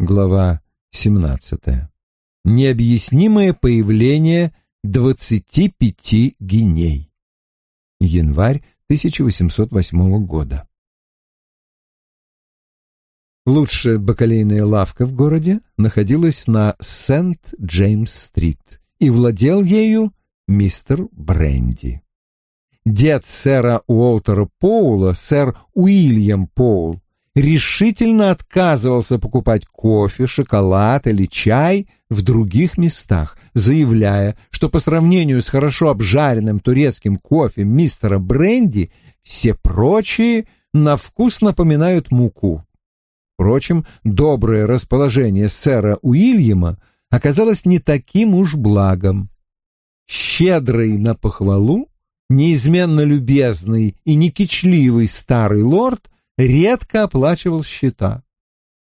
Глава 17. Необъяснимое появление 25 геней. Январь 1808 года. Лучшая бакалейная лавка в городе находилась на Сент-Джеймс-стрит, и владел ею мистер Бренди. Дед сэра Уолтера Поула, сэр Уильям Поул, решительно отказывался покупать кофе, шоколад или чай в других местах, заявляя, что по сравнению с хорошо обжаренным турецким кофе мистера Бренди все прочие на вкус напоминают муку. Впрочем, доброе расположение сэра Уильяма оказалось не таким уж благом. Щедрый на похвалу, неизменно любезный и некичливый старый лорд редко оплачивал счета.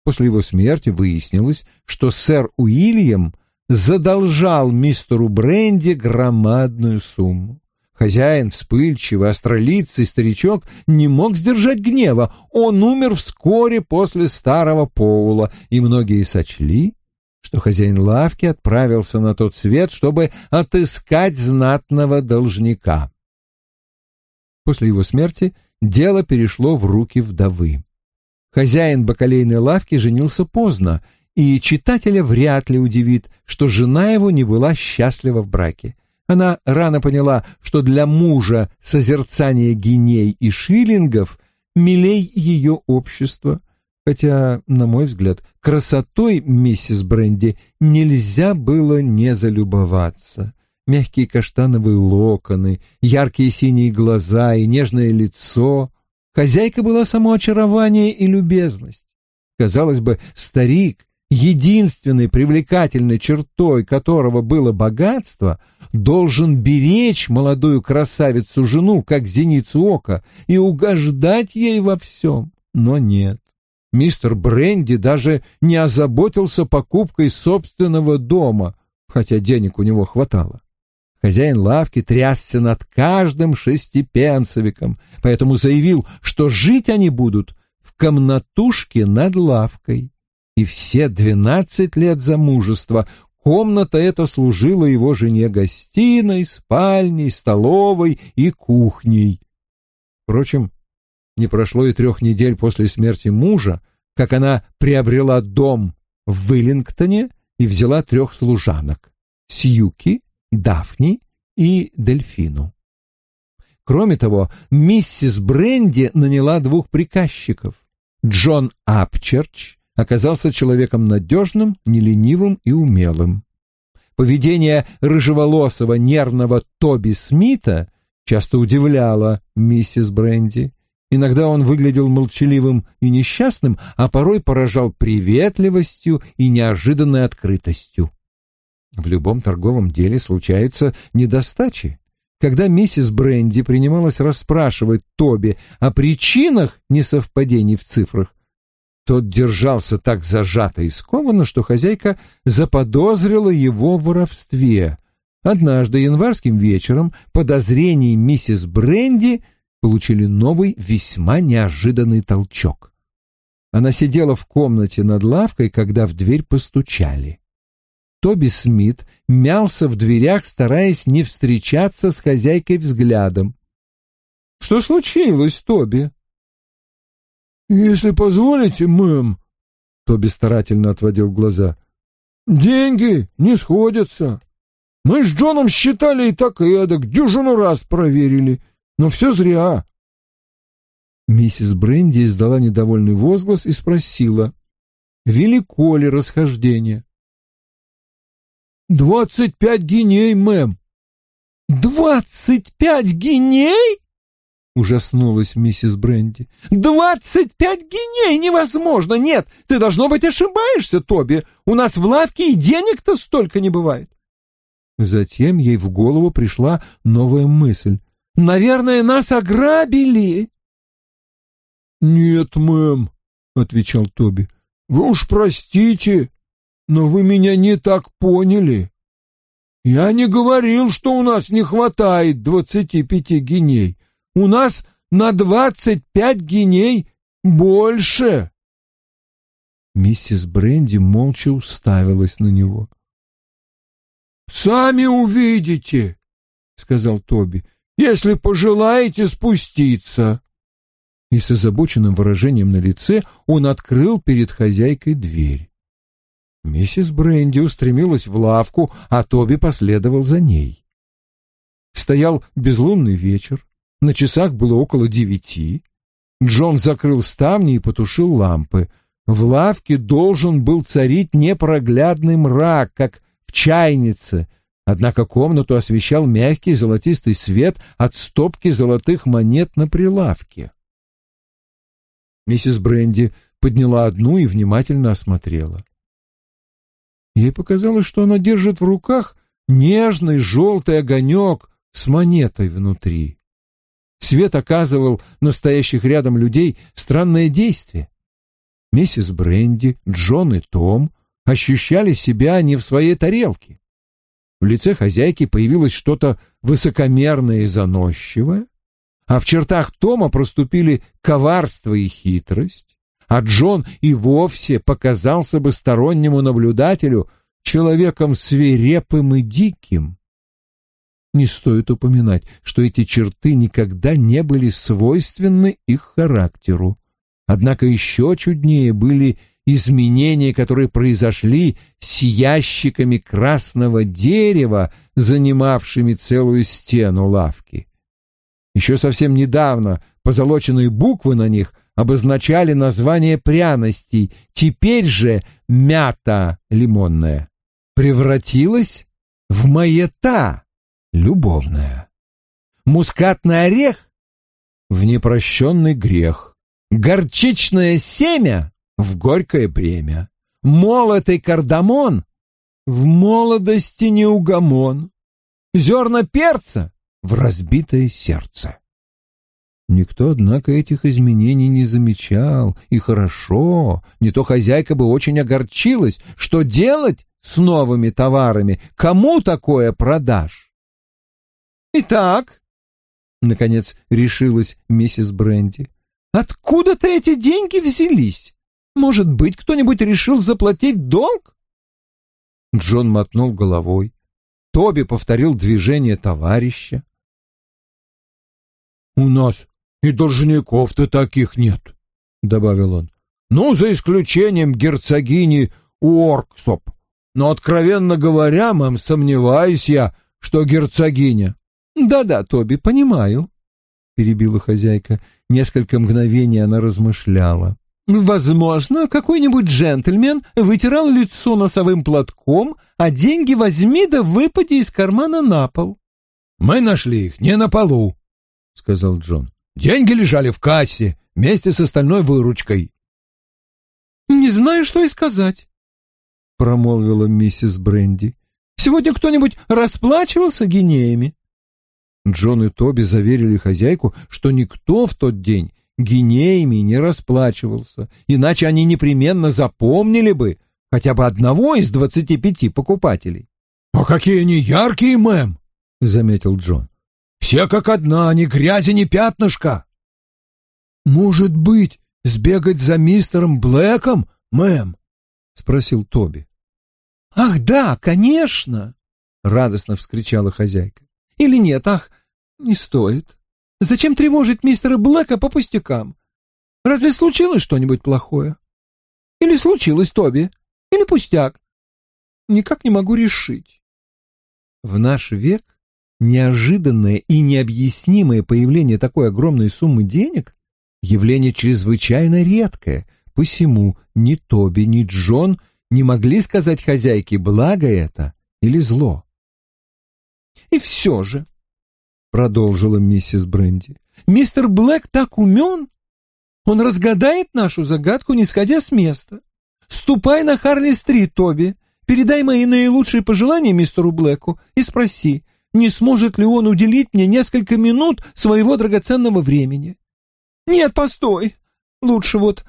После его смерти выяснилось, что сэр Уильям задолжал мистеру Бренди громадную сумму. Хозяин, вспыльчивый, астролицый старичок, не мог сдержать гнева. Он умер вскоре после старого Поула, и многие сочли, что хозяин лавки отправился на тот свет, чтобы отыскать знатного должника. После его смерти дело перешло в руки вдовы. Хозяин бакалейной лавки женился поздно, и читателя вряд ли удивит, что жена его не была счастлива в браке. Она рано поняла, что для мужа созерцание геней и шиллингов милей ее общество, хотя, на мой взгляд, красотой миссис Бренди нельзя было не залюбоваться. Мягкие каштановые локоны, яркие синие глаза и нежное лицо. Хозяйка была само очарование и любезность. Казалось бы, старик, единственной привлекательной чертой которого было богатство, должен беречь молодую красавицу-жену, как зеницу ока, и угождать ей во всем. Но нет. Мистер Бренди даже не озаботился покупкой собственного дома, хотя денег у него хватало. Хозяин лавки трясся над каждым шестипенсовиком, поэтому заявил, что жить они будут в комнатушке над лавкой и все двенадцать лет замужества комната эта служила его жене гостиной, спальней, столовой и кухней. Впрочем, не прошло и трех недель после смерти мужа, как она приобрела дом в Виллингтоне и взяла трех служанок — Сьюки, Дафни и Дельфину. Кроме того, миссис Бренди наняла двух приказчиков — Джон Апчерч оказался человеком надежным, неленивым и умелым. Поведение рыжеволосого нервного Тоби Смита часто удивляло миссис Бренди. Иногда он выглядел молчаливым и несчастным, а порой поражал приветливостью и неожиданной открытостью. В любом торговом деле случаются недостачи. Когда миссис Бренди принималась расспрашивать Тоби о причинах несовпадений в цифрах, тот держался так зажато и скованно, что хозяйка заподозрила его в воровстве. Однажды январским вечером подозрения миссис Бренди получили новый, весьма неожиданный толчок. Она сидела в комнате над лавкой, когда в дверь постучали. Тоби Смит мялся в дверях, стараясь не встречаться с хозяйкой взглядом. — Что случилось, Тоби? «Если позволите, мэм», — Тоби старательно отводил глаза, — «деньги не сходятся. Мы с Джоном считали и так и эдак, дюжину раз проверили, но все зря». Миссис Бренди издала недовольный возглас и спросила, велико ли расхождение. «Двадцать пять гиней, мэм». «Двадцать пять гиней?» Ужаснулась миссис Бренди. «Двадцать пять гиней! Невозможно! Нет, ты, должно быть, ошибаешься, Тоби. У нас в лавке и денег-то столько не бывает!» Затем ей в голову пришла новая мысль. «Наверное, нас ограбили!» «Нет, мэм», — отвечал Тоби. «Вы уж простите, но вы меня не так поняли. Я не говорил, что у нас не хватает двадцати пяти гиней. У нас на двадцать пять гиней больше. Миссис Бренди молча уставилась на него. «Сами увидите», — сказал Тоби, — «если пожелаете спуститься». И с озабоченным выражением на лице он открыл перед хозяйкой дверь. Миссис Бренди устремилась в лавку, а Тоби последовал за ней. Стоял безлунный вечер, на часах было около девяти. Джон закрыл ставни и потушил лампы. В лавке должен был царить непроглядный мрак, как в чайнице, однако комнату освещал мягкий золотистый свет от стопки золотых монет на прилавке. Миссис Бренди подняла одну и внимательно осмотрела. Ей показалось, что она держит в руках нежный желтый огонек с монетой внутри. Свет оказывал настоящих рядом людей странное действие. Миссис Бренди, Джон и Том ощущали себя не в своей тарелке. В лице хозяйки появилось что-то высокомерное и заносчивое, а в чертах Тома проступили коварство и хитрость, а Джон и вовсе показался бы стороннему наблюдателю человеком свирепым и диким. Не стоит упоминать, что эти черты никогда не были свойственны их характеру. Однако еще чуднее были изменения, которые произошли с ящиками красного дерева, занимавшими целую стену лавки. Еще совсем недавно позолоченные буквы на них обозначали название пряностей, теперь же мята лимонная превратилась в маята любовная. Мускатный орех — в непрощенный грех. Горчичное семя — в горькое бремя. Молотый кардамон — в молодости неугомон. Зерна перца — в разбитое сердце. Никто, однако, этих изменений не замечал, и хорошо, не то хозяйка бы очень огорчилась, что делать с новыми товарами, кому такое продашь? «Итак», — наконец решилась миссис Бренди, — «откуда-то эти деньги взялись? Может быть, кто-нибудь решил заплатить долг?» Джон мотнул головой. Тоби повторил движение товарища. «У нас и должников-то таких нет», — добавил он. «Ну, за исключением герцогини Уорксоп. Но, откровенно говоря, мэм, сомневаюсь я, что герцогиня «Да-да, Тоби, понимаю», — перебила хозяйка. Несколько мгновений она размышляла. «Возможно, какой-нибудь джентльмен вытирал лицо носовым платком, а деньги возьми да выпади из кармана на пол». «Мы нашли их не на полу», — сказал Джон. «Деньги лежали в кассе вместе с остальной выручкой». «Не знаю, что и сказать», — промолвила миссис Бренди. «Сегодня кто-нибудь расплачивался гинеями?» Джон и Тоби заверили хозяйку, что никто в тот день гинеями не расплачивался, иначе они непременно запомнили бы хотя бы одного из двадцати пяти покупателей. — А какие они яркие, мэм! — заметил Джон. — Все как одна, ни грязи, ни пятнышка. — Может быть, сбегать за мистером Блэком, мэм? — спросил Тоби. — Ах, да, конечно! — радостно вскричала хозяйка. — Или нет, ах, не стоит. Зачем тревожить мистера Блэка по пустякам? Разве случилось что-нибудь плохое? Или случилось, Тоби? Или пустяк? Никак не могу решить. В наш век неожиданное и необъяснимое появление такой огромной суммы денег — явление чрезвычайно редкое, посему ни Тоби, ни Джон не могли сказать хозяйке, благо это или зло. И все же продолжила миссис Бренди. Мистер Блэк так умен. Он разгадает нашу загадку, не сходя с места. Ступай на Харли-стрит, Тоби. Передай мои наилучшие пожелания мистеру Блэку и спроси, не сможет ли он уделить мне несколько минут своего драгоценного времени. Нет, постой. Лучше вот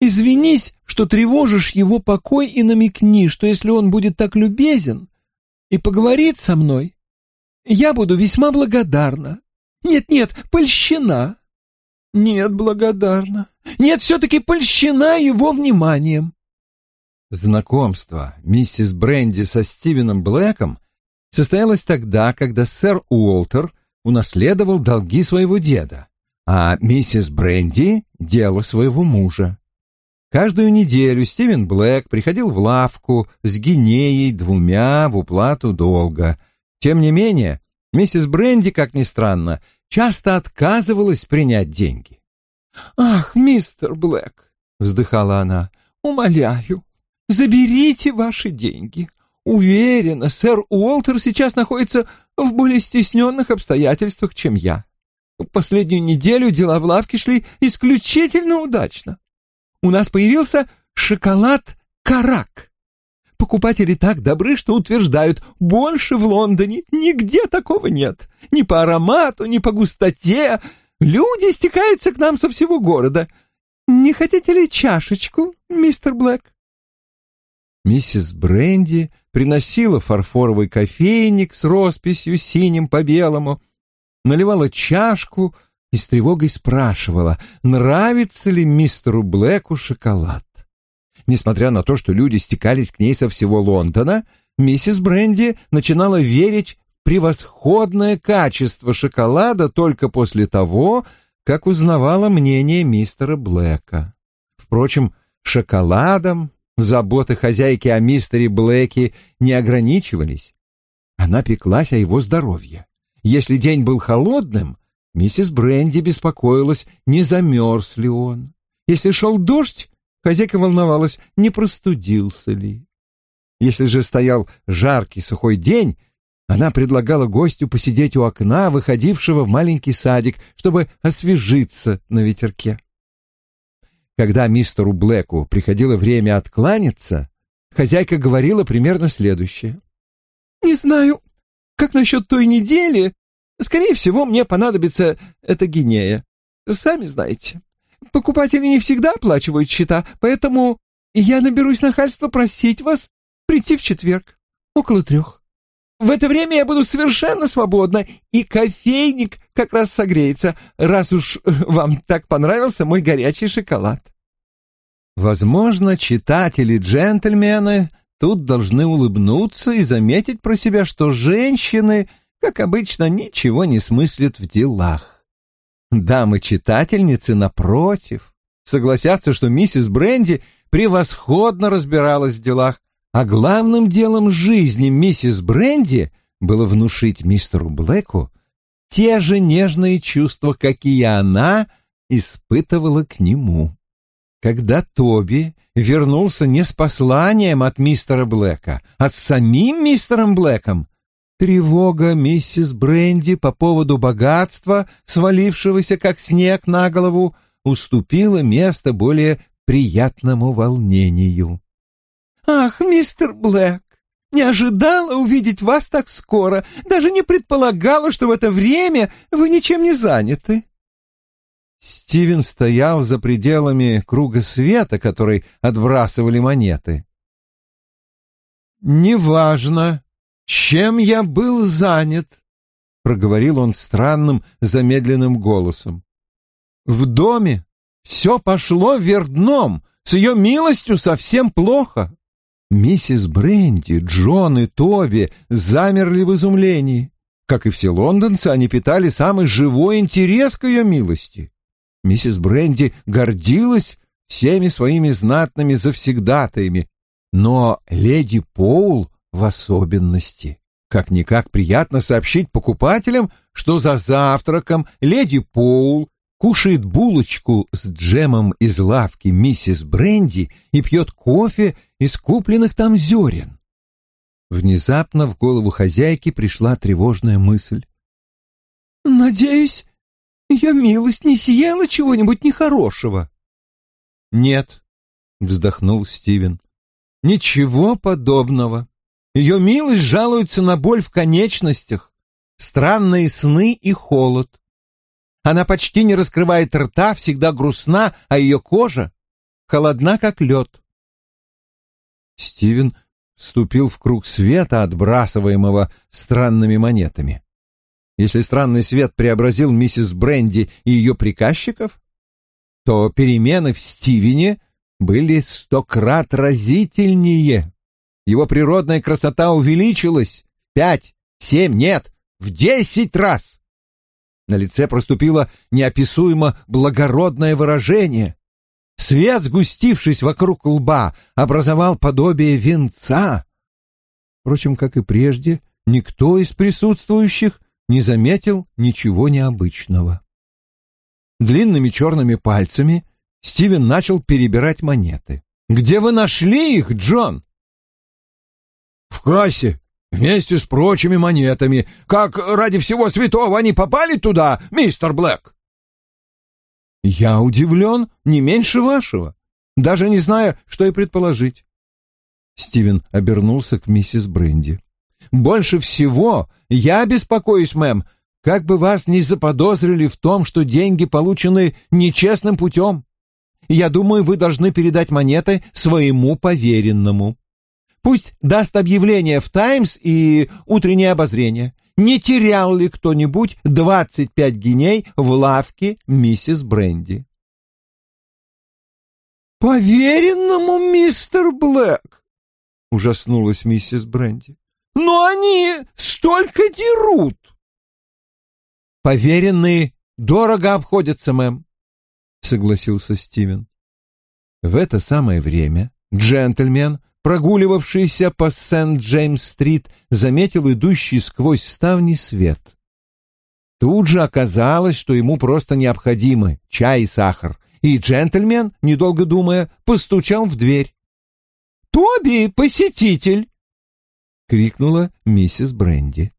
извинись, что тревожишь его покой и намекни, что если он будет так любезен и поговорит со мной, я буду весьма благодарна. Нет-нет, польщена. Нет, благодарна. Нет, все-таки польщена его вниманием. Знакомство миссис Бренди со Стивеном Блэком состоялось тогда, когда сэр Уолтер унаследовал долги своего деда, а миссис Бренди — дело своего мужа. Каждую неделю Стивен Блэк приходил в лавку с гинеей двумя в уплату долга. Тем не менее, миссис Бренди, как ни странно, часто отказывалась принять деньги. «Ах, мистер Блэк!» — вздыхала она. «Умоляю, заберите ваши деньги. Уверена, сэр Уолтер сейчас находится в более стесненных обстоятельствах, чем я. Последнюю неделю дела в лавке шли исключительно удачно. У нас появился шоколад «Карак». Покупатели так добры, что утверждают, больше в Лондоне нигде такого нет. Ни по аромату, ни по густоте. Люди стекаются к нам со всего города. Не хотите ли чашечку, мистер Блэк? Миссис Бренди приносила фарфоровый кофейник с росписью синим по белому, наливала чашку и с тревогой спрашивала, нравится ли мистеру Блэку шоколад. Несмотря на то, что люди стекались к ней со всего Лондона, миссис Бренди начинала верить в превосходное качество шоколада только после того, как узнавала мнение мистера Блэка. Впрочем, шоколадом заботы хозяйки о мистере Блэке не ограничивались. Она пеклась о его здоровье. Если день был холодным, миссис Бренди беспокоилась, не замерз ли он. Если шел дождь, хозяйка волновалась, не простудился ли. Если же стоял жаркий сухой день, она предлагала гостю посидеть у окна, выходившего в маленький садик, чтобы освежиться на ветерке. Когда мистеру Блэку приходило время откланяться, хозяйка говорила примерно следующее. «Не знаю, как насчет той недели? Скорее всего, мне понадобится эта гинея. Сами знаете, покупатели не всегда оплачивают счета, поэтому я наберусь нахальства просить вас прийти в четверг, около трех. В это время я буду совершенно свободна, и кофейник как раз согреется, раз уж вам так понравился мой горячий шоколад. Возможно, читатели-джентльмены тут должны улыбнуться и заметить про себя, что женщины, как обычно, ничего не смыслят в делах. Дамы-читательницы, напротив, согласятся, что миссис Бренди превосходно разбиралась в делах, а главным делом жизни миссис Бренди было внушить мистеру Блэку те же нежные чувства, какие она испытывала к нему. Когда Тоби вернулся не с посланием от мистера Блэка, а с самим мистером Блэком, тревога миссис Бренди по поводу богатства, свалившегося как снег на голову, уступила место более приятному волнению. «Ах, мистер Блэк, не ожидала увидеть вас так скоро, даже не предполагала, что в это время вы ничем не заняты». Стивен стоял за пределами круга света, который отбрасывали монеты. «Неважно, чем я был занят», — проговорил он странным замедленным голосом. «В доме все пошло вверх дном, с ее милостью совсем плохо». Миссис Бренди, Джон и Тоби замерли в изумлении. Как и все лондонцы, они питали самый живой интерес к ее милости. Миссис Бренди гордилась всеми своими знатными завсегдатаями, но леди Поул в особенности. Как-никак приятно сообщить покупателям, что за завтраком леди Поул кушает булочку с джемом из лавки миссис Бренди и пьет кофе из купленных там зерен. Внезапно в голову хозяйки пришла тревожная мысль. «Надеюсь, ее милость не съела чего-нибудь нехорошего? Нет, вздохнул Стивен. Ничего подобного. Ее милость жалуется на боль в конечностях, странные сны и холод. Она почти не раскрывает рта, всегда грустна, а ее кожа холодна, как лед. Стивен вступил в круг света, отбрасываемого странными монетами. Если странный свет преобразил миссис Бренди и ее приказчиков, то перемены в Стивене были сто крат разительнее. Его природная красота увеличилась пять, семь, нет, в десять раз. На лице проступило неописуемо благородное выражение. Свет, сгустившись вокруг лба, образовал подобие венца. Впрочем, как и прежде, никто из присутствующих не заметил ничего необычного. Длинными черными пальцами Стивен начал перебирать монеты. «Где вы нашли их, Джон?» «В кассе, вместе с прочими монетами. Как ради всего святого они попали туда, мистер Блэк?» «Я удивлен не меньше вашего, даже не знаю, что и предположить». Стивен обернулся к миссис Бренди. «Больше всего я беспокоюсь, мэм, как бы вас не заподозрили в том, что деньги получены нечестным путем. Я думаю, вы должны передать монеты своему поверенному. Пусть даст объявление в «Таймс» и «Утреннее обозрение». Не терял ли кто-нибудь двадцать пять геней в лавке миссис Бренди? «Поверенному, мистер Блэк!» — ужаснулась миссис Бренди. «Но они столько дерут!» «Поверенные дорого обходятся, мэм», — согласился Стивен. В это самое время джентльмен, прогуливавшийся по Сент-Джеймс-стрит, заметил идущий сквозь ставни свет. Тут же оказалось, что ему просто необходимы чай и сахар, и джентльмен, недолго думая, постучал в дверь. «Тоби, посетитель!» — крикнула миссис Бренди.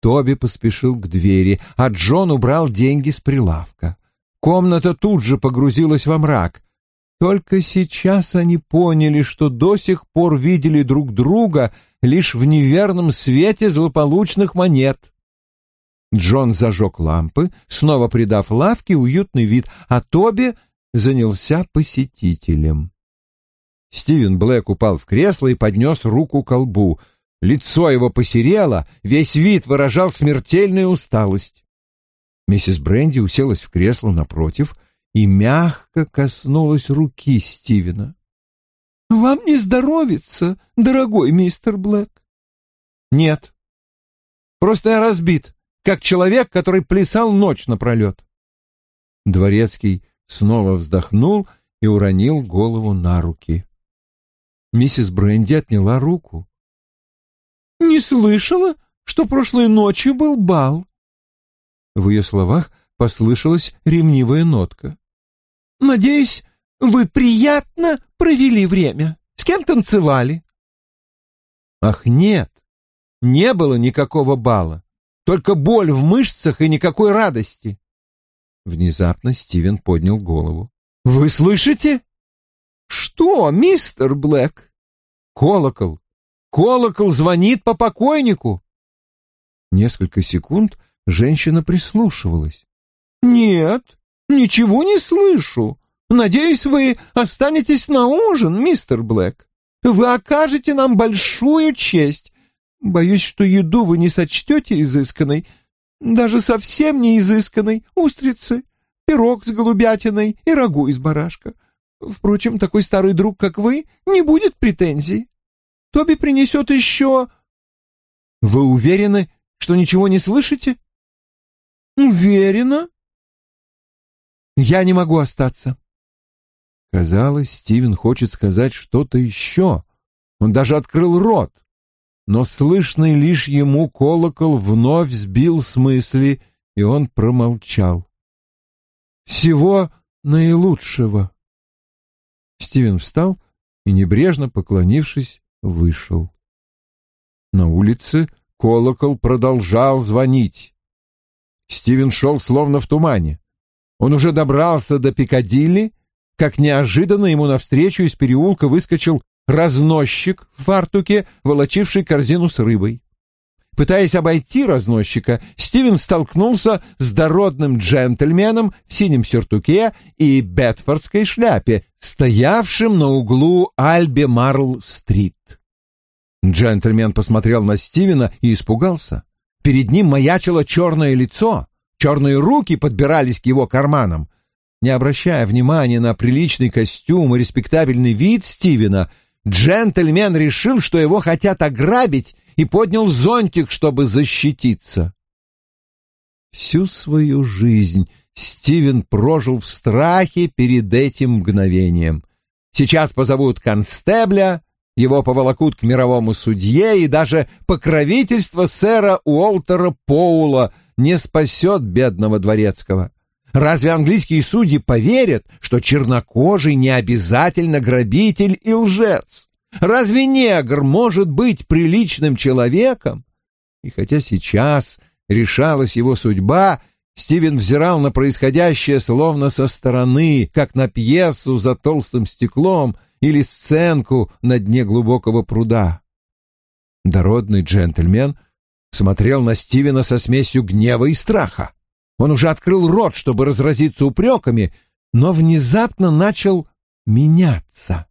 Тоби поспешил к двери, а Джон убрал деньги с прилавка. Комната тут же погрузилась во мрак. Только сейчас они поняли, что до сих пор видели друг друга лишь в неверном свете злополучных монет. Джон зажег лампы, снова придав лавке уютный вид, а Тоби занялся посетителем. Стивен Блэк упал в кресло и поднес руку к колбу — Лицо его посерело, весь вид выражал смертельную усталость. Миссис Бренди уселась в кресло напротив и мягко коснулась руки Стивена. — Вам не здоровится, дорогой мистер Блэк? — Нет. Просто я разбит, как человек, который плясал ночь напролет. Дворецкий снова вздохнул и уронил голову на руки. Миссис Бренди отняла руку. Не слышала, что прошлой ночью был бал. В ее словах послышалась ревнивая нотка. Надеюсь, вы приятно провели время. С кем танцевали? Ах, нет, не было никакого бала. Только боль в мышцах и никакой радости. Внезапно Стивен поднял голову. «Вы слышите?» «Что, мистер Блэк?» «Колокол. Колокол звонит по покойнику. Несколько секунд женщина прислушивалась. Нет, ничего не слышу. Надеюсь, вы останетесь на ужин, мистер Блэк. Вы окажете нам большую честь. Боюсь, что еду вы не сочтете изысканной, даже совсем не изысканной. Устрицы, пирог с голубятиной и рагу из барашка. Впрочем, такой старый друг, как вы, не будет претензий. Тоби принесет еще...» «Вы уверены, что ничего не слышите?» «Уверена». «Я не могу остаться». Казалось, Стивен хочет сказать что-то еще. Он даже открыл рот. Но слышный лишь ему колокол вновь сбил с мысли, и он промолчал. «Всего наилучшего». Стивен встал и, небрежно поклонившись, вышел. На улице колокол продолжал звонить. Стивен шел словно в тумане. Он уже добрался до Пикадилли, как неожиданно ему навстречу из переулка выскочил разносчик в фартуке, волочивший корзину с рыбой. Пытаясь обойти разносчика, Стивен столкнулся с дородным джентльменом в синем сюртуке и бетфордской шляпе, стоявшим на углу Альбе-Марл-стрит. Джентльмен посмотрел на Стивена и испугался. Перед ним маячило черное лицо, черные руки подбирались к его карманам. не обращая внимания на приличный костюм и респектабельный вид Стивена, джентльмен решил, что его хотят ограбить, и поднял зонтик, чтобы защититься. Всю свою жизнь Стивен прожил в страхе перед этим мгновением. Сейчас позовут констебля, его поволокут к мировому судье, и даже покровительство сэра Уолтера Поула не спасет бедного дворецкого. Разве английские судьи поверят, что чернокожий не обязательно грабитель и лжец? Разве негр может быть приличным человеком? И хотя сейчас решалась его судьба, Стивен взирал на происходящее словно со стороны, как на пьесу за толстым стеклом или сценку на дне глубокого пруда. Дородный джентльмен смотрел на Стивена со смесью гнева и страха. Он уже открыл рот, чтобы разразиться упреками, но внезапно начал меняться.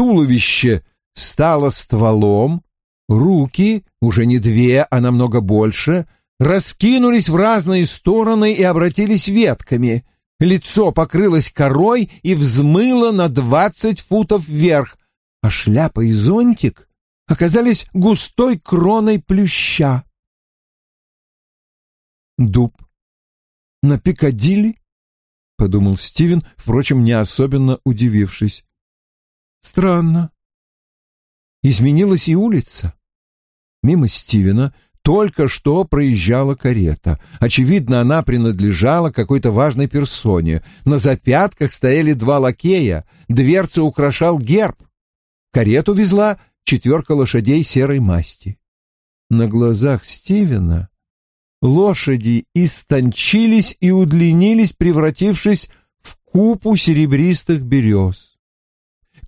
Туловище стало стволом, руки, уже не две, а намного больше, раскинулись в разные стороны и обратились ветками. Лицо покрылось корой и взмыло на двадцать футов вверх, а шляпа и зонтик оказались густой кроной плюща. Дуб. На Пикадилли? — подумал Стивен, впрочем, не особенно удивившись. Странно. Изменилась и улица. Мимо Стивена только что проезжала карета. Очевидно, она принадлежала какой-то важной персоне. На запятках стояли два лакея, дверцу украшал герб. Карету везла четверка лошадей серой масти. На глазах Стивена лошади истончились и удлинились, превратившись в купу серебристых берез.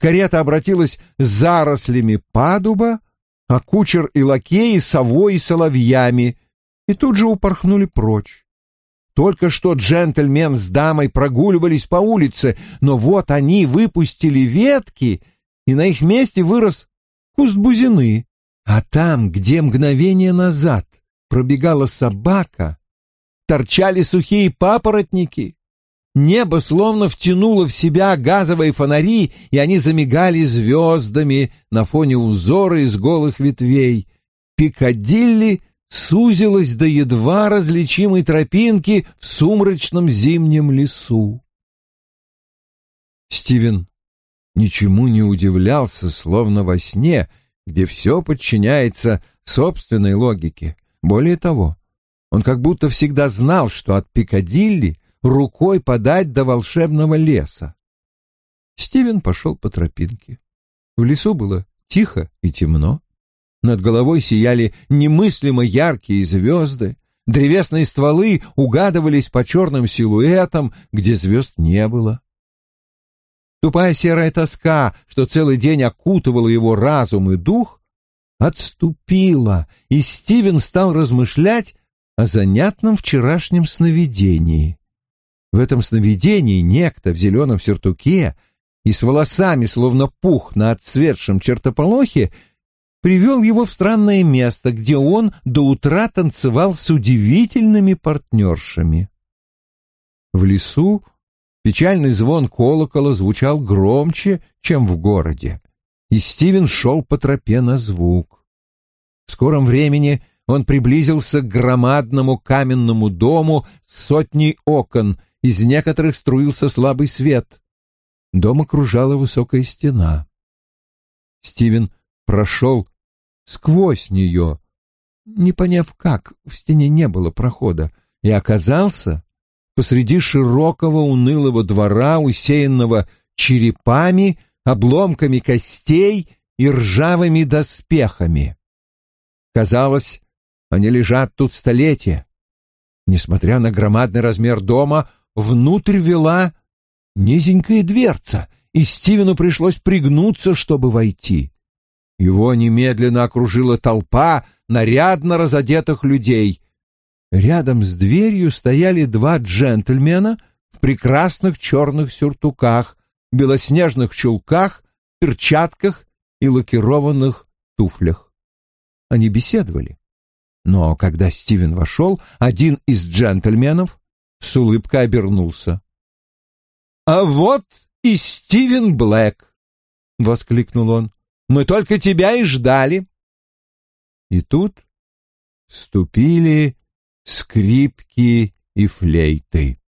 Карета обратилась с зарослями падуба, а кучер и лакеи — совой и соловьями, и тут же упорхнули прочь. Только что джентльмен с дамой прогуливались по улице, но вот они выпустили ветки, и на их месте вырос куст бузины. А там, где мгновение назад пробегала собака, торчали сухие папоротники. Небо словно втянуло в себя газовые фонари, и они замигали звездами на фоне узора из голых ветвей. Пикадилли сузилась до едва различимой тропинки в сумрачном зимнем лесу. Стивен ничему не удивлялся, словно во сне, где все подчиняется собственной логике. Более того, он как будто всегда знал, что от Пикадилли рукой подать до волшебного леса. Стивен пошел по тропинке. В лесу было тихо и темно. Над головой сияли немыслимо яркие звезды. Древесные стволы угадывались по черным силуэтам, где звезд не было. Тупая серая тоска, что целый день окутывала его разум и дух, отступила, и Стивен стал размышлять о занятном вчерашнем сновидении. В этом сновидении некто в зеленом сюртуке и с волосами, словно пух на отцветшем чертополохе, привел его в странное место, где он до утра танцевал с удивительными партнершами. В лесу печальный звон колокола звучал громче, чем в городе и Стивен шел по тропе на звук. В скором времени он приблизился к громадному каменному дому с сотней окон, из некоторых струился слабый свет. Дом окружала высокая стена. Стивен прошел сквозь нее, не поняв как, в стене не было прохода, и оказался посреди широкого унылого двора, усеянного черепами, обломками костей и ржавыми доспехами. Казалось, они лежат тут столетия. Несмотря на громадный размер дома, внутрь вела низенькая дверца, и Стивену пришлось пригнуться, чтобы войти. Его немедленно окружила толпа нарядно разодетых людей. Рядом с дверью стояли два джентльмена в прекрасных черных сюртуках белоснежных чулках, перчатках и лакированных туфлях. Они беседовали. Но когда Стивен вошел, один из джентльменов с улыбкой обернулся. «А вот и Стивен Блэк!» — воскликнул он. «Мы только тебя и ждали!» И тут вступили скрипки и флейты.